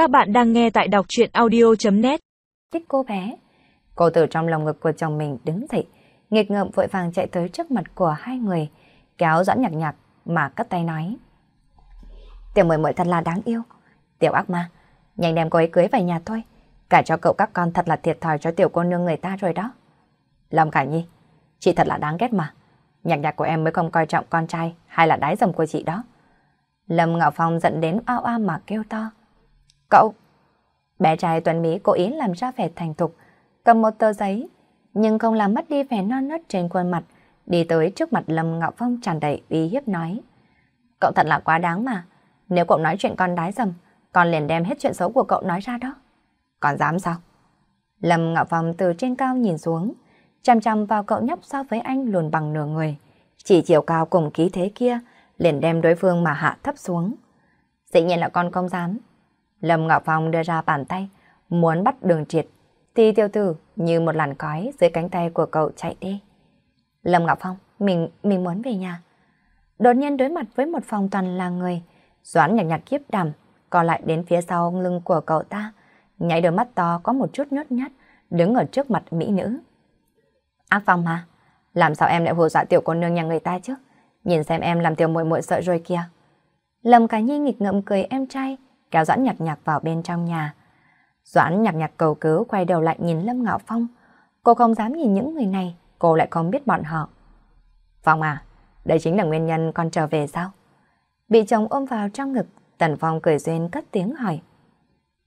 Các bạn đang nghe tại đọc truyện audio.net Thích cô bé. Cô từ trong lòng ngực của chồng mình đứng dậy, nghịch ngợm vội vàng chạy tới trước mặt của hai người, kéo Doãn nhạc nhạc mà cất tay nói. Tiểu mười mười thật là đáng yêu. Tiểu ác ma, nhanh đem cô ấy cưới về nhà thôi. Cả cho cậu các con thật là thiệt thòi cho tiểu cô nương người ta rồi đó. Lâm Cả Nhi, chị thật là đáng ghét mà. Nhạc nhạc của em mới không coi trọng con trai hay là đái dầm của chị đó. Lâm Ngạo Phong giận đến ao ao mà kêu to. Cậu! Bé trai Tuấn Mỹ cố ý làm ra vẻ thành thục, cầm một tờ giấy, nhưng không làm mất đi vẻ non nớt trên khuôn mặt, đi tới trước mặt Lâm Ngạo Phong tràn đầy uy hiếp nói. Cậu thật là quá đáng mà, nếu cậu nói chuyện con đái dầm, con liền đem hết chuyện xấu của cậu nói ra đó. Còn dám sao? Lâm Ngạo Phong từ trên cao nhìn xuống, chăm chăm vào cậu nhóc so với anh luồn bằng nửa người. Chỉ chiều cao cùng khí thế kia, liền đem đối phương mà hạ thấp xuống. Dĩ nhiên là con không dám. Lâm Ngạo Phong đưa ra bàn tay, muốn bắt đường triệt, thì tiêu tử như một làn khói dưới cánh tay của cậu chạy đi. Lâm Ngạo Phong, mình, mình muốn về nhà. Đột nhiên đối mặt với một phòng toàn là người, Doãn nhạc nhạc kiếp đầm, còn lại đến phía sau lưng của cậu ta, nhảy đôi mắt to có một chút nhốt nhát, đứng ở trước mặt mỹ nữ. Ác Phong mà, làm sao em lại hù dọa tiểu cô nương nhà người ta chứ? Nhìn xem em làm tiểu muội muội sợ rồi kìa. Lâm Cả Nhi nghịch ngậm cười em trai, kéo Doãn nhạc nhạc vào bên trong nhà. Doãn nhạc nhạc cầu cứu quay đầu lại nhìn Lâm Ngạo Phong. Cô không dám nhìn những người này, cô lại không biết bọn họ. Phong à, đây chính là nguyên nhân con trở về sao? Bị chồng ôm vào trong ngực, Tần Phong cười duyên cất tiếng hỏi.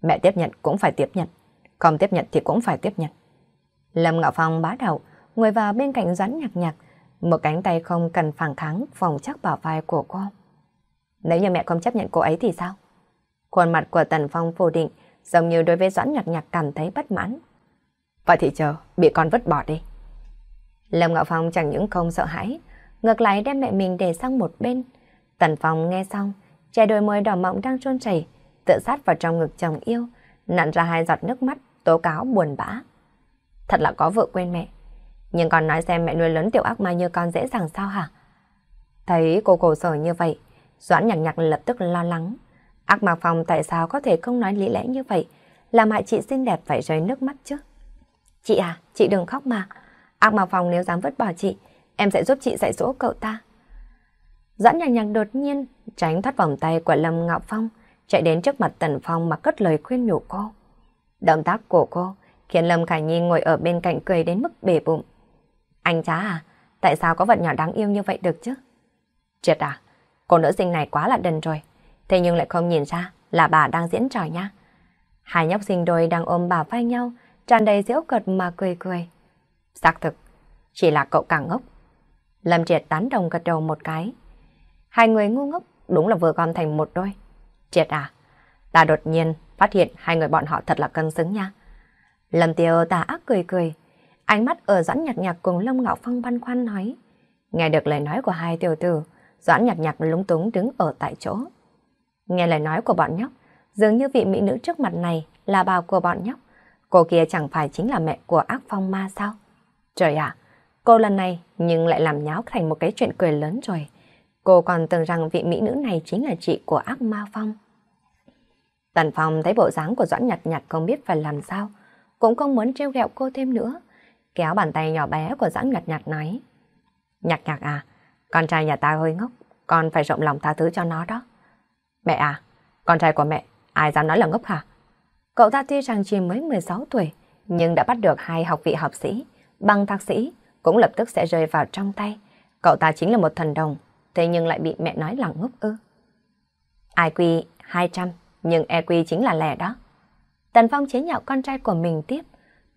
Mẹ tiếp nhận cũng phải tiếp nhận, không tiếp nhận thì cũng phải tiếp nhận. Lâm Ngạo Phong bá đầu, ngồi vào bên cạnh Doãn nhạc nhạc, một cánh tay không cần phản kháng phòng chắc bảo vai của cô. Nếu như mẹ không chấp nhận cô ấy thì sao? Khuôn mặt của Tần Phong phủ định, giống như đối với Doãn nhạc nhạc cảm thấy bất mãn. Vậy thì chờ, bị con vứt bỏ đi. Lâm Ngạo Phong chẳng những không sợ hãi, ngược lại đem mẹ mình để sang một bên. Tần Phong nghe xong, che đôi môi đỏ mọng đang trôn chảy, tự sát vào trong ngực chồng yêu, nặn ra hai giọt nước mắt, tố cáo buồn bã. Thật là có vợ quên mẹ. Nhưng con nói xem mẹ nuôi lớn tiểu ác ma như con dễ dàng sao hả? Thấy cô cổ sở như vậy, Doãn nhạc nhạc lập tức lo lắng. Ác Mạc Phong tại sao có thể không nói lý lẽ như vậy, làm hại chị xinh đẹp phải rơi nước mắt chứ? Chị à, chị đừng khóc mà. Ác Mạc Phong nếu dám vứt bỏ chị, em sẽ giúp chị dạy dỗ cậu ta. Doãn nhạc nhạc đột nhiên tránh thoát vòng tay của Lâm Ngạo Phong, chạy đến trước mặt Tần Phong mà cất lời khuyên nhủ cô. Động tác của cô khiến Lâm Khải Nhi ngồi ở bên cạnh cười đến mức bể bụng. Anh chá à, tại sao có vật nhỏ đáng yêu như vậy được chứ? Triệt à, cô nữ sinh này quá là đần rồi. Thế nhưng lại không nhìn ra là bà đang diễn trò nha. Hai nhóc sinh đôi đang ôm bà vai nhau, tràn đầy giễu cợt mà cười cười. Xác thực, chỉ là cậu càng ngốc. Lâm Triệt tán đồng gật đầu một cái. Hai người ngu ngốc đúng là vừa gom thành một đôi. Triệt à, ta đột nhiên phát hiện hai người bọn họ thật là cân xứng nha. Lâm Tiêu tà ác cười cười, ánh mắt ở Doãn Nhạc Nhạc cùng Lâm Ngạo Phong băn khoăn nói. Nghe được lời nói của hai tiểu tử, Doãn Nhạc Nhạc lúng túng đứng ở tại chỗ. Nghe lời nói của bọn nhóc, dường như vị mỹ nữ trước mặt này là bà của bọn nhóc. Cô kia chẳng phải chính là mẹ của ác phong ma sao? Trời ạ, cô lần này nhưng lại làm nháo thành một cái chuyện cười lớn rồi. Cô còn tưởng rằng vị mỹ nữ này chính là chị của ác ma phong. Tần Phong thấy bộ dáng của Doãn nhặt nhặt không biết phải làm sao, cũng không muốn trêu ghẹo cô thêm nữa. Kéo bàn tay nhỏ bé của Doãn nhặt nhặt nói. Nhặt nhặt à, con trai nhà ta hơi ngốc, con phải rộng lòng tha thứ cho nó đó. Mẹ à, con trai của mẹ, ai dám nói là ngốc hả? Cậu ta tuy rằng chỉ mới 16 tuổi, nhưng đã bắt được hai học vị học sĩ, bằng thạc sĩ, cũng lập tức sẽ rơi vào trong tay. Cậu ta chính là một thần đồng, thế nhưng lại bị mẹ nói là ngốc ư. IQ 200, nhưng EQ chính là lẻ đó. Tần Phong chế nhạo con trai của mình tiếp,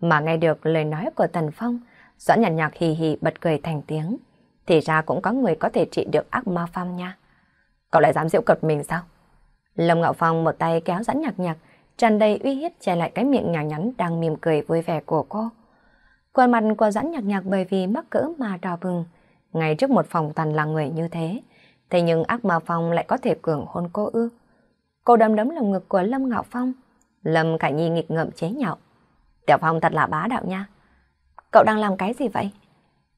mà nghe được lời nói của Tần Phong, Doãn nhạt nhạc hì hì bật cười thành tiếng. Thì ra cũng có người có thể trị được ác ma phong nha. Cậu lại dám giễu cợt mình sao? Lâm Ngạo Phong một tay kéo dẫn nhạc nhạc, tràn đầy uy hiếp che lại cái miệng nhỏ nhắn đang mỉm cười vui vẻ của cô. Khuôn mặt của dẫn nhạc nhạc bởi vì mắc cỡ mà đỏ bừng, ngay trước một phòng toàn là người như thế. Thế nhưng ác ma phong lại có thể cường hôn cô ư. Cô đấm đấm lồng ngực của Lâm Ngạo Phong. Lâm Cả Nhi nghịch ngợm chế nhạo. Tiểu Phong thật là bá đạo nha. Cậu đang làm cái gì vậy?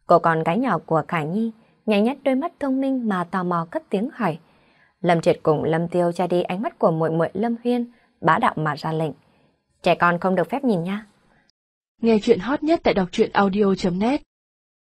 Cô còn cái nhỏ của Khải Nhi nhảy nhét đôi mắt thông minh mà tò mò cất tiếng hỏi. Lâm Triệt cùng Lâm Tiêu che đi ánh mắt của muội muội Lâm Huyên, bá đạo mà ra lệnh. Trẻ con không được phép nhìn nha. Nghe chuyện hot nhất tại đọc truyện audio.net